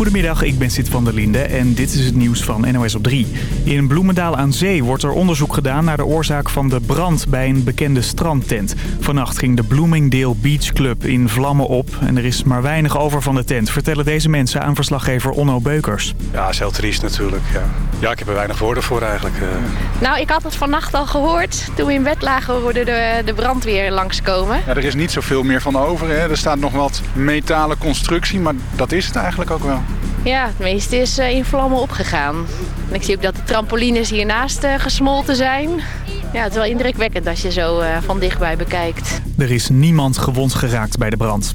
Goedemiddag, ik ben Sid van der Linde en dit is het nieuws van NOS op 3. In Bloemendaal aan Zee wordt er onderzoek gedaan naar de oorzaak van de brand bij een bekende strandtent. Vannacht ging de Bloomingdale Beach Club in vlammen op en er is maar weinig over van de tent, vertellen deze mensen aan verslaggever Onno Beukers. Ja, is heel triest natuurlijk. Ja. ja, ik heb er weinig woorden voor eigenlijk. eh. Nou, ik had het vannacht al gehoord. Toen we in bed lagen hoorden de, de brandweer langskomen. Ja, er is niet zoveel meer van over. Hè. Er staat nog wat metalen constructie, maar dat is het eigenlijk ook wel. Ja, het meeste is eh, in vlammen opgegaan. En ik zie ook dat de trampolines hiernaast eh, gesmolten zijn. Ja, het is wel indrukwekkend als je zo eh, van dichtbij bekijkt. Er is niemand gewond geraakt bij de brand.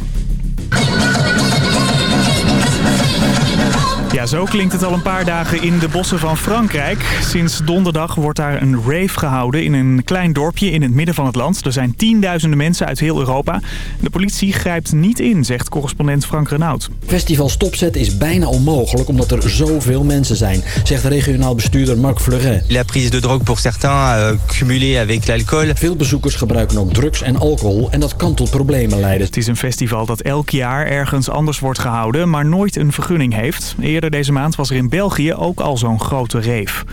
Ja, zo klinkt het al een paar dagen in de bossen van Frankrijk. Sinds donderdag wordt daar een rave gehouden in een klein dorpje in het midden van het land. Er zijn tienduizenden mensen uit heel Europa. De politie grijpt niet in, zegt correspondent Frank Renaud. Festival stopzetten is bijna onmogelijk omdat er zoveel mensen zijn, zegt regionaal bestuurder Marc Fleuret. La prise de drogue pour certains, euh, cumulée avec l'alcool. Veel bezoekers gebruiken ook drugs en alcohol en dat kan tot problemen leiden. Het is een festival dat elk jaar ergens anders wordt gehouden, maar nooit een vergunning heeft. Eerder deze maand was er in België ook al zo'n grote reef.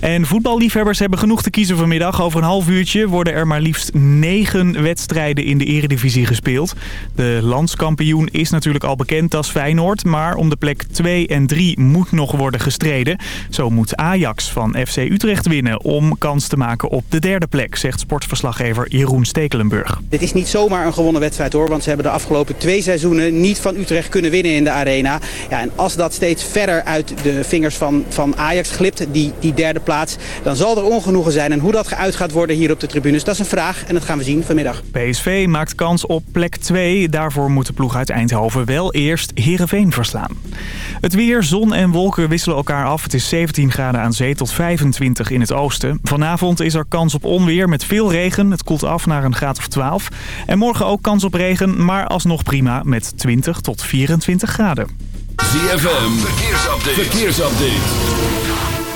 En voetballiefhebbers hebben genoeg te kiezen vanmiddag. Over een half uurtje worden er maar liefst negen wedstrijden in de eredivisie gespeeld. De landskampioen is natuurlijk al bekend, is Feyenoord. Maar om de plek 2 en 3 moet nog worden gestreden. Zo moet Ajax van FC Utrecht winnen om kans te maken op de derde plek, zegt sportverslaggever Jeroen Stekelenburg. Dit is niet zomaar een gewonnen wedstrijd hoor, want ze hebben de afgelopen twee seizoenen niet van Utrecht kunnen winnen in de arena. Ja, en als dat steeds verder uit de vingers van, van Ajax glipt, die, die derde plaats, dan zal er ongenoegen zijn. En hoe dat geuit gaat worden hier op de tribunes, dat is een vraag en dat gaan we zien vanmiddag. PSV maakt kans op plek 2. Daarvoor moet de ploeg uit Eindhoven wel eerst Heerenveen verslaan. Het weer, zon en wolken wisselen elkaar af. Het is 17 graden aan zee tot 25 in het oosten. Vanavond is er kans op onweer met veel regen. Het koelt af naar een graad of 12. En morgen ook kans op regen, maar alsnog prima met 20 tot 24 graden. ZFM, verkeersupdate. verkeersupdate.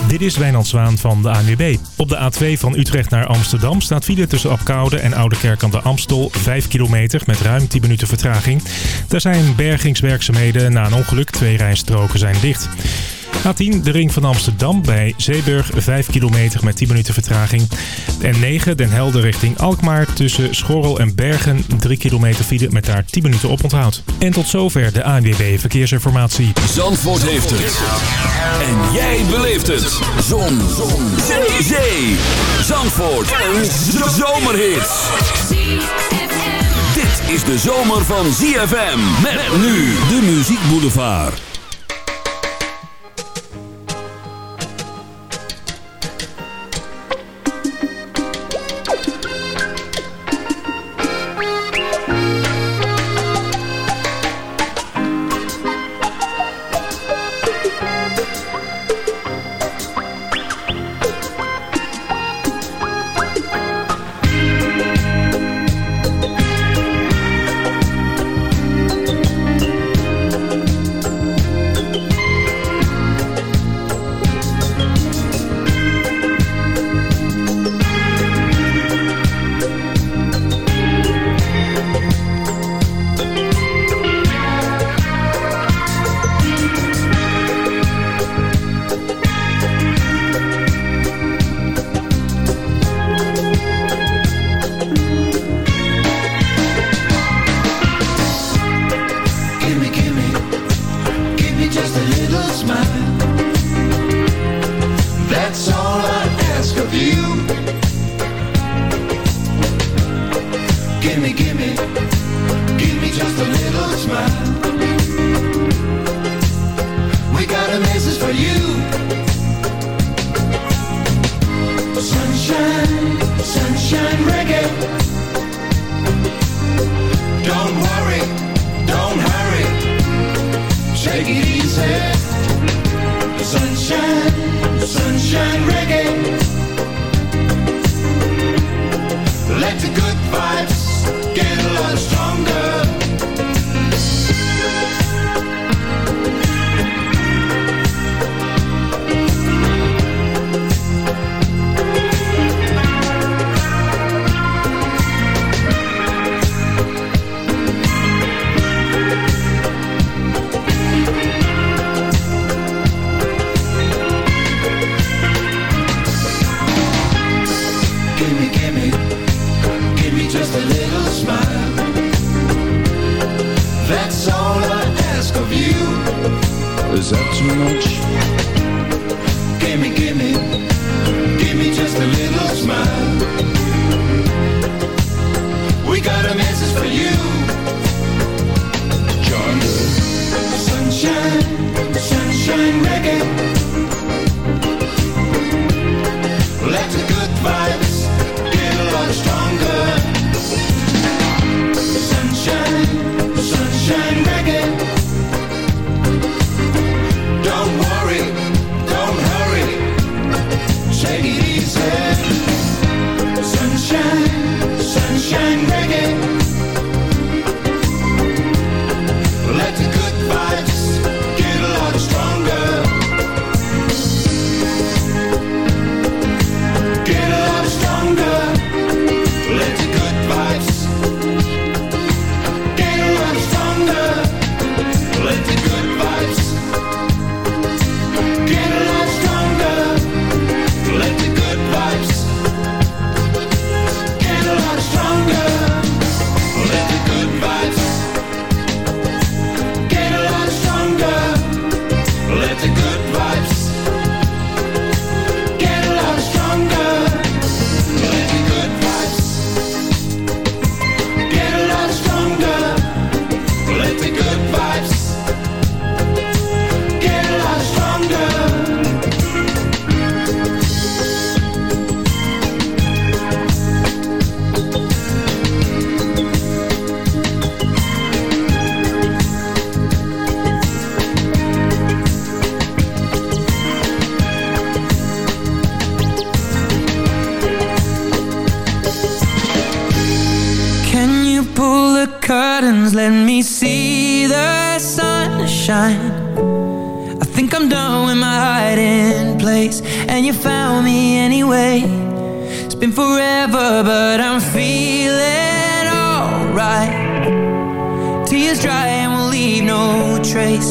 Dit is Wijnand Zwaan van de ANWB. Op de A2 van Utrecht naar Amsterdam staat file tussen Apkoude en Oudekerk aan de Amstel 5 kilometer met ruim 10 minuten vertraging. Er zijn bergingswerkzaamheden na een ongeluk. Twee rijstroken zijn dicht. A10, de ring van Amsterdam bij Zeeburg, 5 kilometer met 10 minuten vertraging. N9, Den Helder richting Alkmaar tussen Schorrel en Bergen, 3 kilometer file met daar 10 minuten oponthoud. En tot zover de ANWB Verkeersinformatie. Zandvoort heeft het. En jij beleeft het. Zon. Zon. Zee. Zee. Zandvoort. Een zomerhit. Dit is de zomer van ZFM. Met nu de Muziek Boulevard.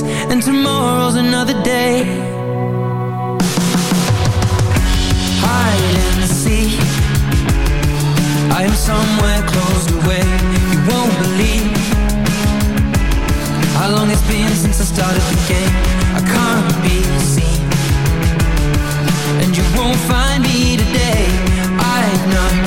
And tomorrow's another day. Hide and seek. I am somewhere closed away You won't believe How long it's been since I started the game I can't be seen And you won't find me today I've not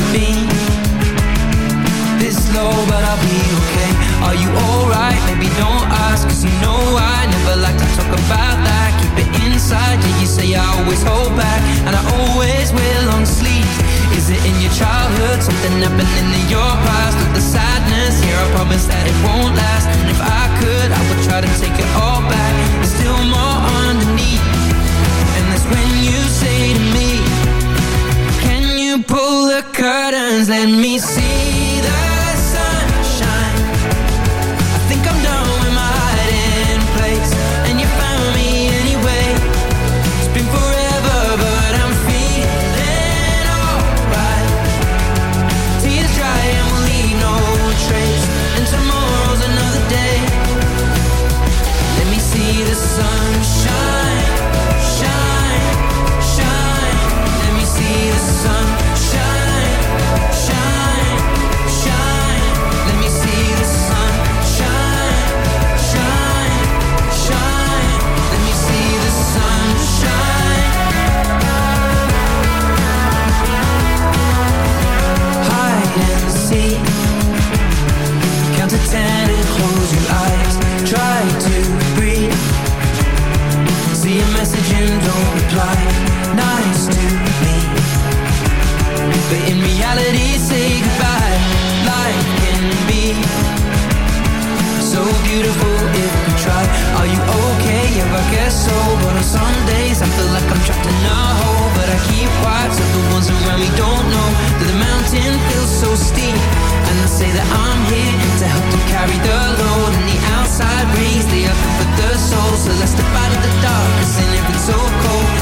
Are you alright? Maybe don't ask Cause you know I never like to talk about that. Keep it inside Yeah, you say I always hold back. And I always will on sleep. Is it in your childhood? Something happening in your past. With the sadness here I promise that it won't last. And if I could I would try to take it all back. There's still more underneath. And that's when you say to me Can you pull the curtains? Let me see the reality say goodbye Life can be so beautiful if we try Are you okay? Yeah, I guess so But on some days I feel like I'm trapped in a hole But I keep quiet so the ones around me don't know That the mountain feels so steep And they say that I'm here to help to carry the load And the outside rays, they are for the soul So let's step out of the dark, cause it it's so cold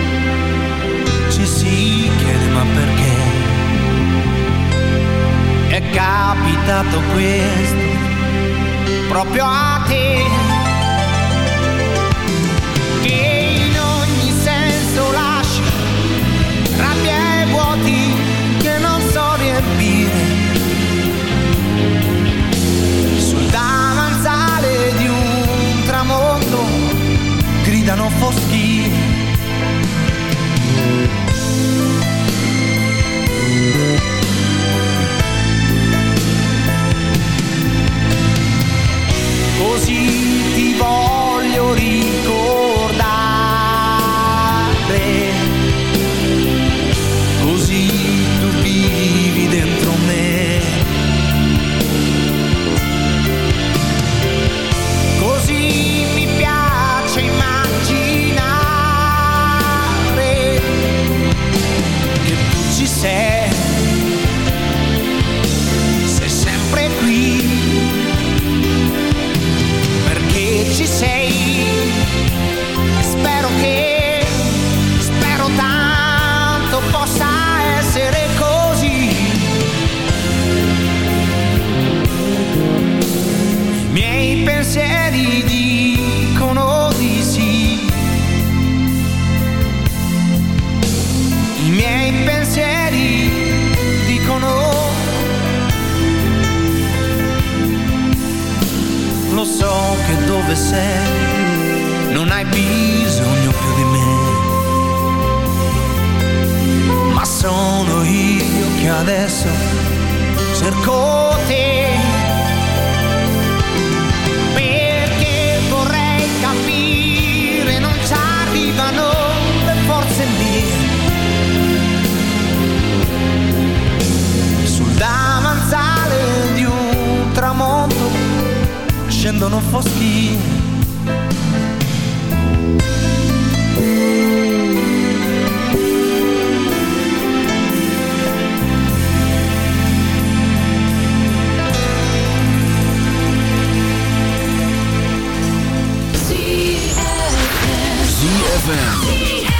chiede ma perché? È capitato questo proprio a te ZFM.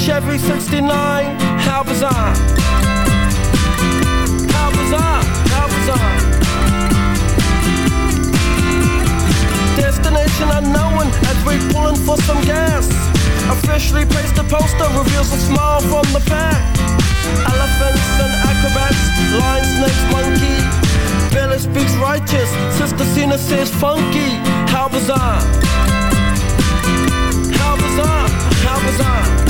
Chevy 69. How bizarre. How bizarre. How bizarre. Destination unknown as we pulling for some gas. Officially placed a poster reveals a smile from the back. Elephants and acrobats, lion, snakes, monkey. Pele speaks righteous, Sister Zina says funky. How bizarre. How bizarre. How bizarre.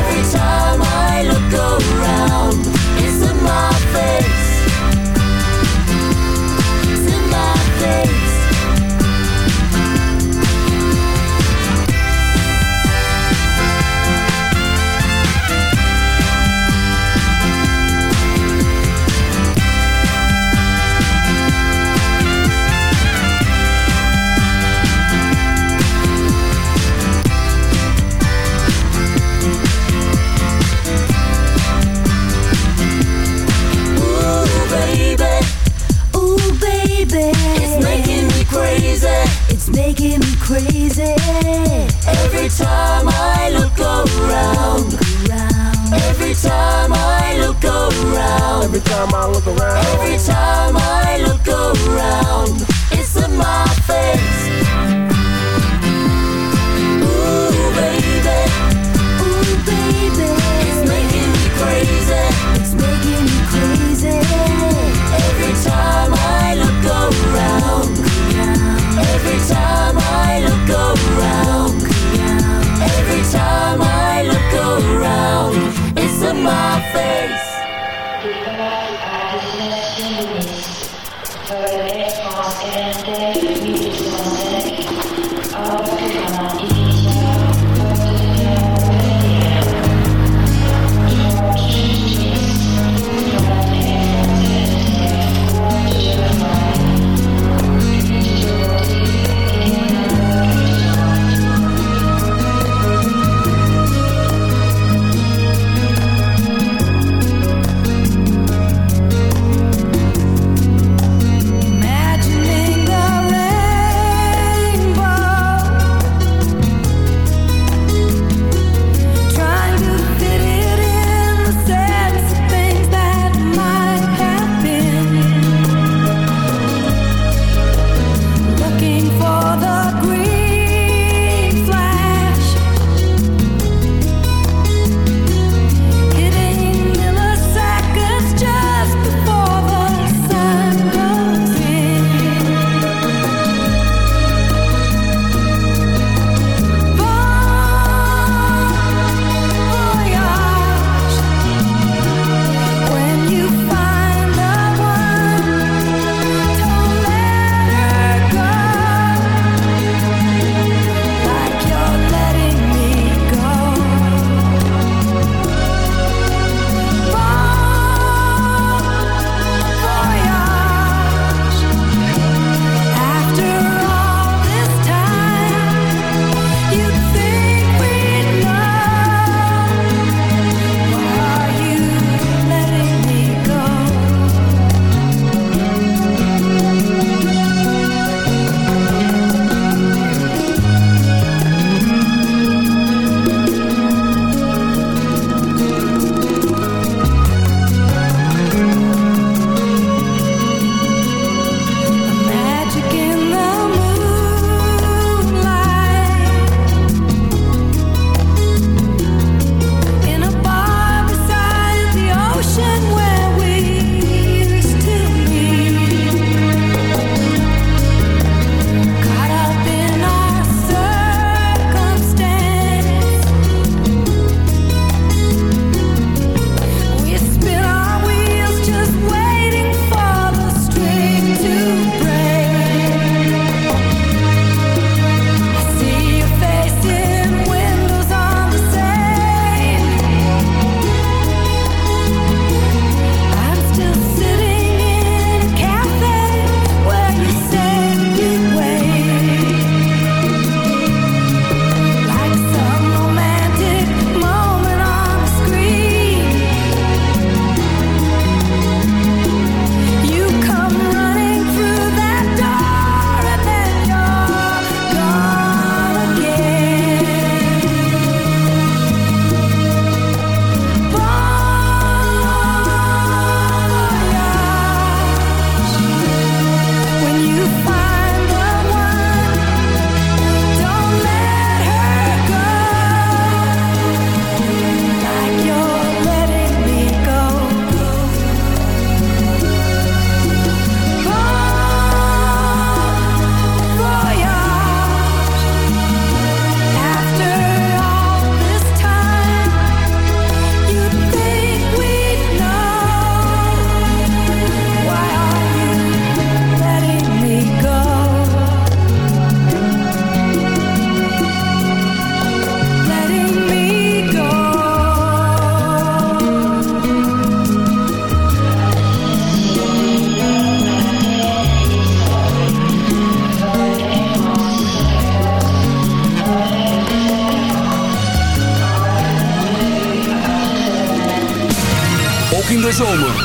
Crazy. It's making me crazy. Every time I look around. Every time I look around. Every time I look around. Every time I look around. It's in my face. Ooh, baby. Ooh, baby. It's making me crazy.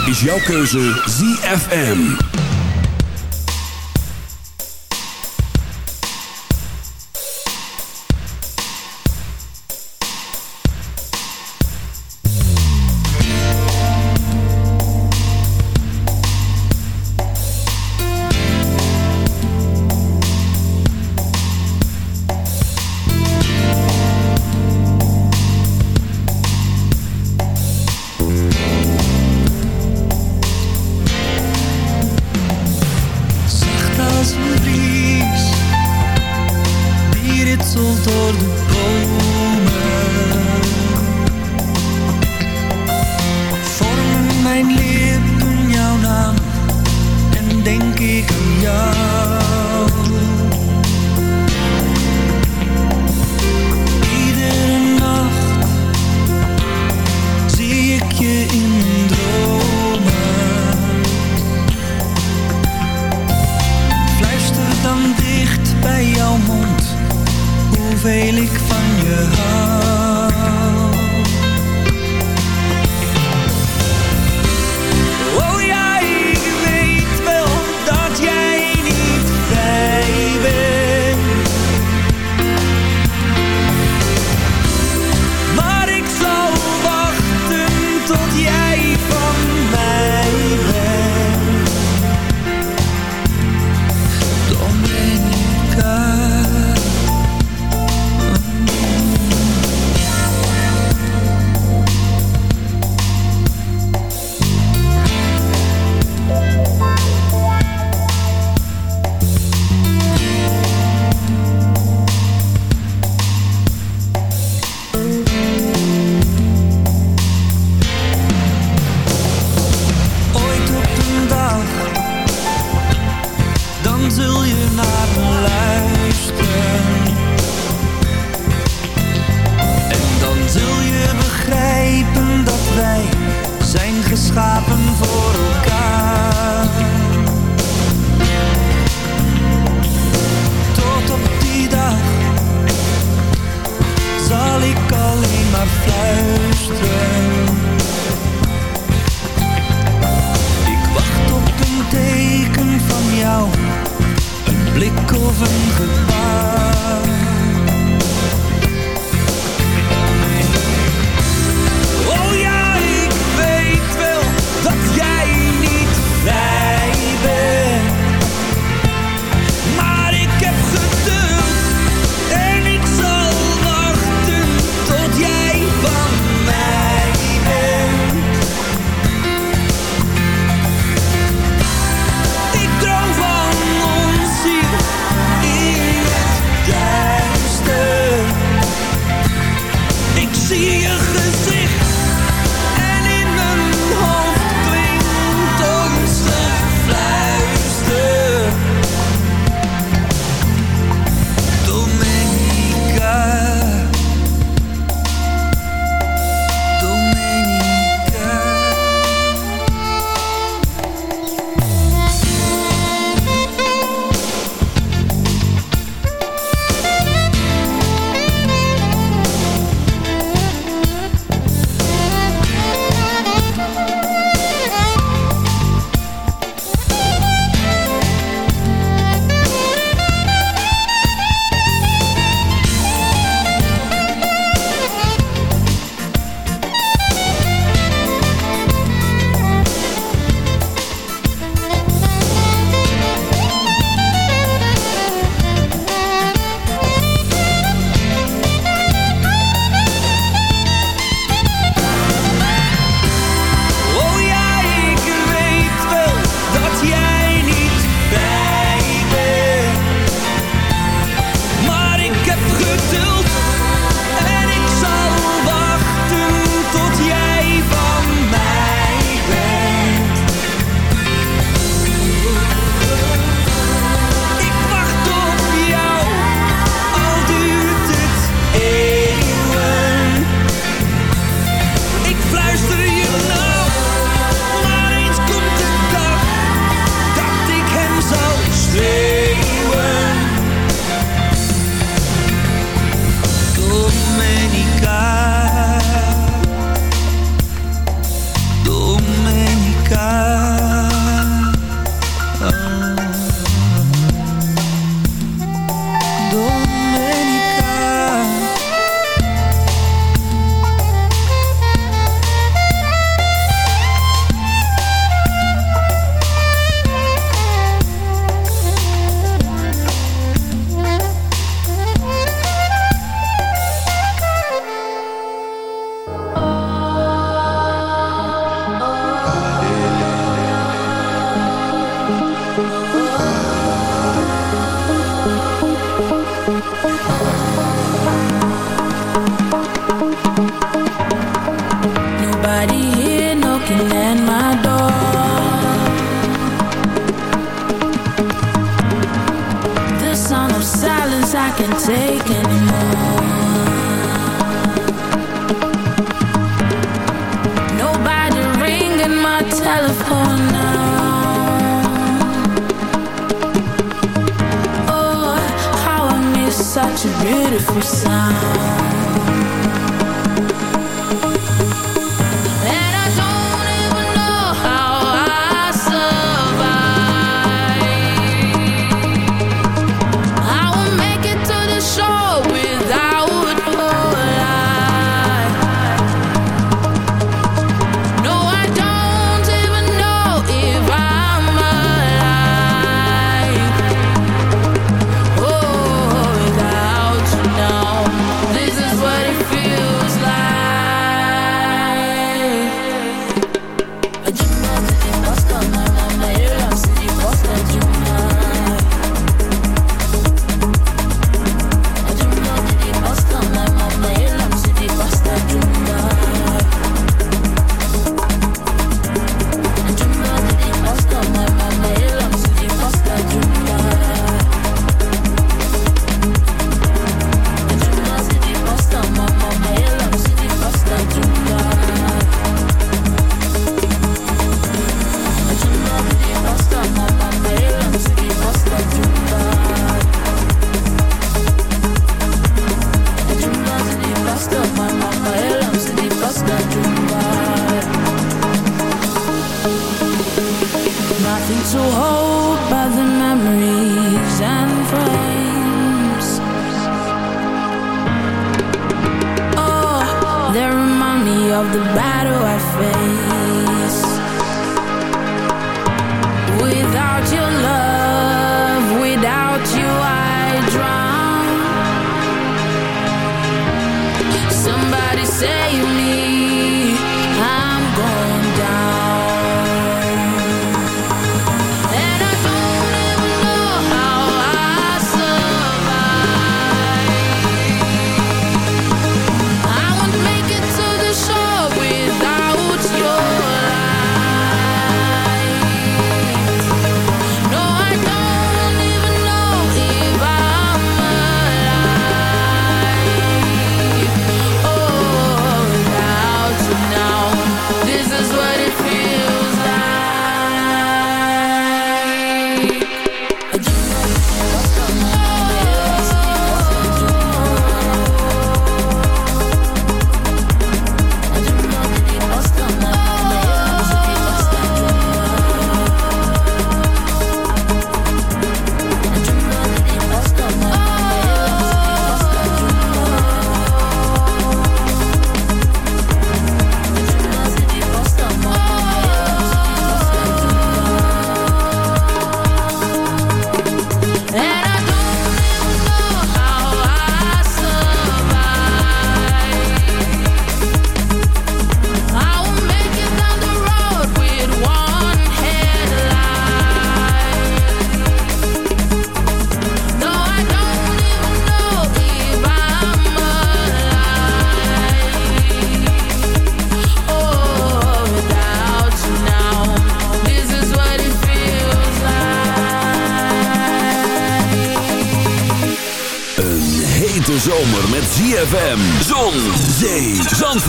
Is jouw keuze ZFM.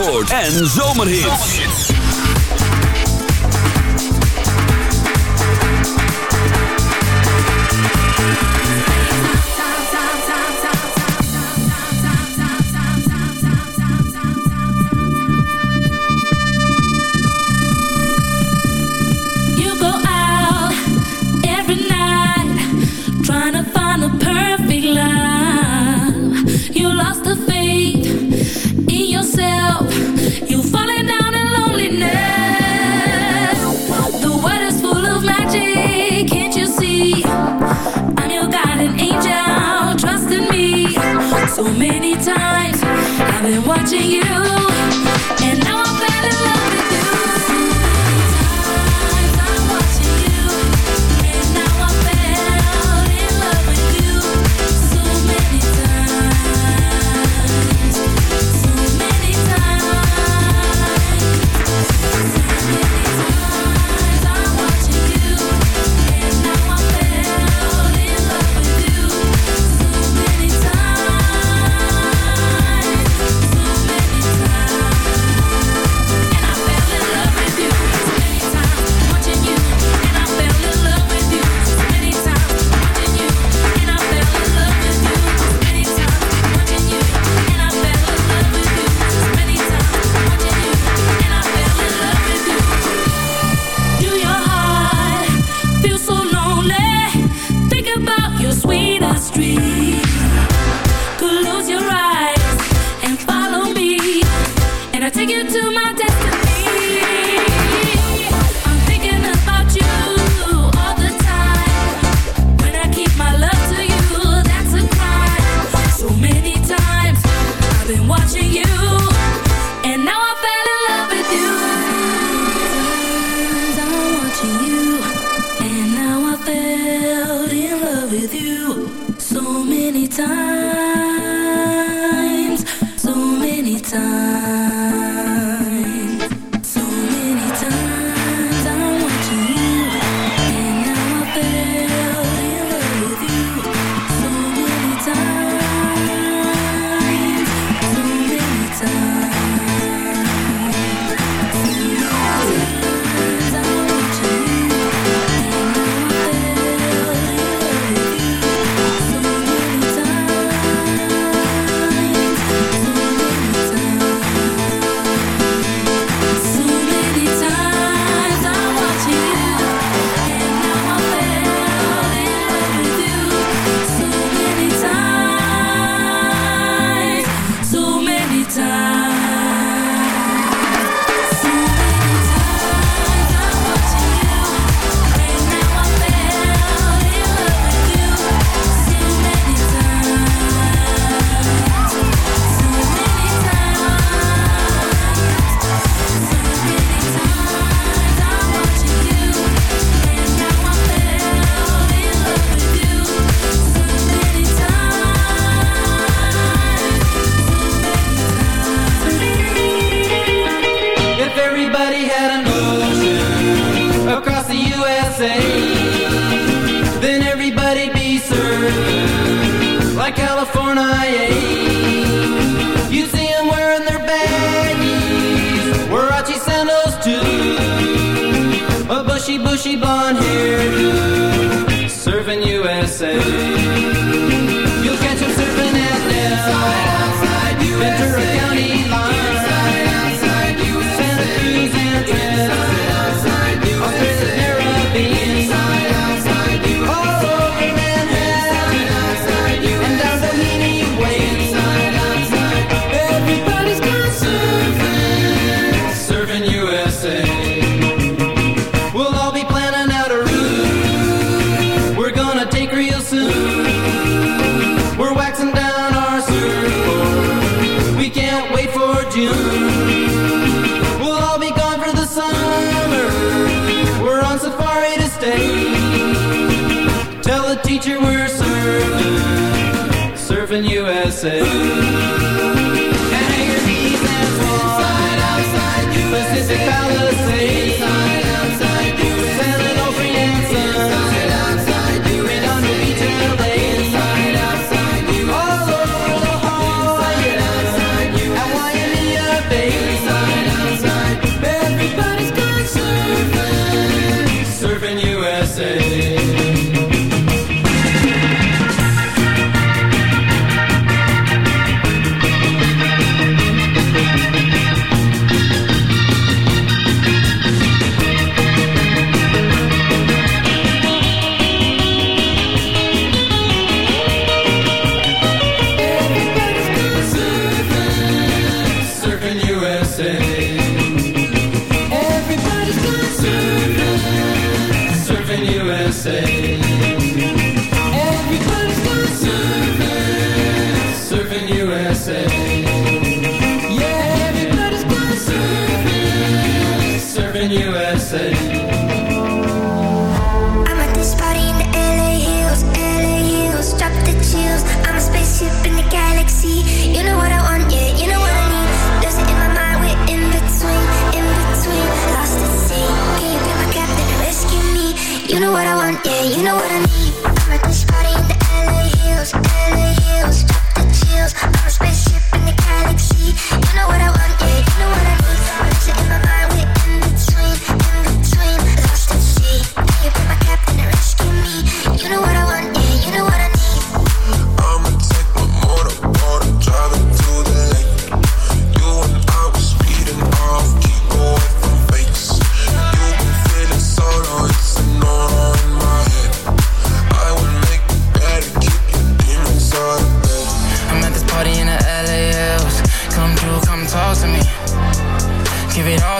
En zomerhits.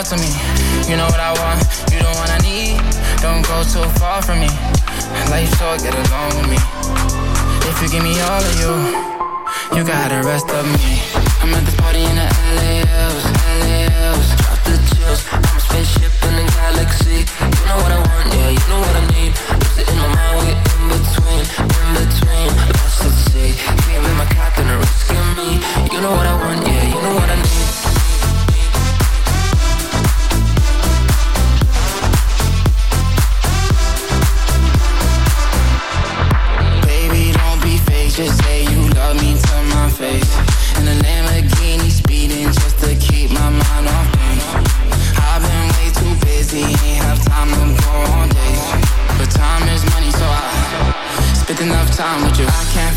To me. You know what I want, you the one I need. Don't go too far from me. Life short, get along with me. If you give me all of you, you got the rest of me. I'm at this party in the LALs, LALs. Drop the chills. I'm a spaceship in the galaxy. You know what I want, yeah, you know what I need. Lose it in my mind, we're in between, in between. Lost at sea. Can't my captain, a risk me. You know what I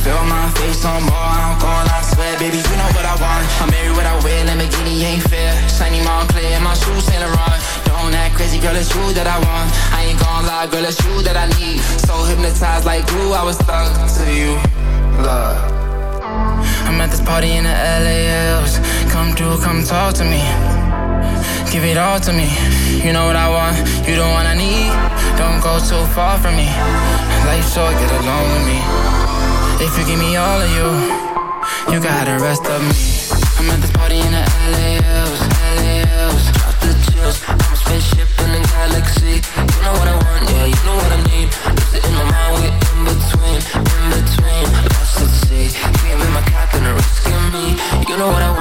feel my face no more. I'm gone, I swear, baby, you know what I want. I'm married what I wear, Lamborghini ain't fair. Shiny Moncler, my shoes Saint Laurent. Don't act crazy, girl, it's you that I want. I ain't gonna lie, girl, it's you that I need. So hypnotized like glue, I was stuck to you. Love. I'm at this party in the LALs. Come through, come talk to me. Give it all to me. You know what I want, you the one I need. Don't go too far from me. Life short, get along with me. If you give me all of you, you got the rest of me. I'm at this party in the LALs, LALs. Drop the chills. I'm a spaceship in the galaxy. You know what I want, yeah, you know what I need. Lose it in my mind, we're in between, in between. Lost at sea. Can't be my captain, risk me. You know what I want,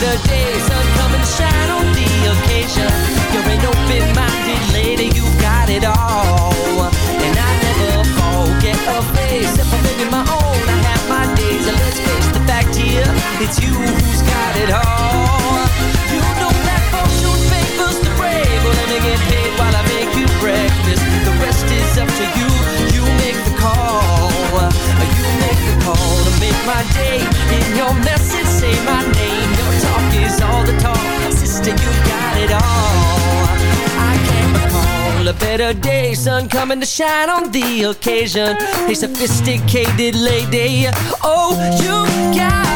better day. Sun coming to shine on the occasion. You're an open-minded lady, you got it all. And I never forget a face. If I'm living my own, I have my days. And let's face the fact here, it's you who's got it all. You know that fortune favors the brave. Well, let me get paid while I make you breakfast. The rest is up to you. You make the call. Call to make my day. In your message, say my name. Your talk is all the talk. Sister, you got it all. I can't recall a better day. Sun coming to shine on the occasion. A sophisticated lady. Oh, you got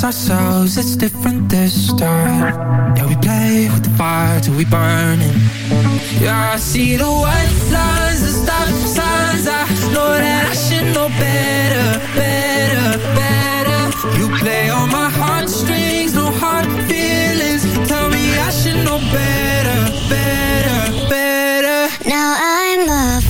Promise ourselves it's different this time. Yeah, we play with the fire till we burn it. Yeah, I see the white lines, the stop signs. I know that I should know better, better, better. You play on my heartstrings, no hard feelings. Tell me I should know better, better, better. Now I'm a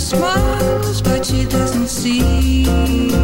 Smiles, but she doesn't see.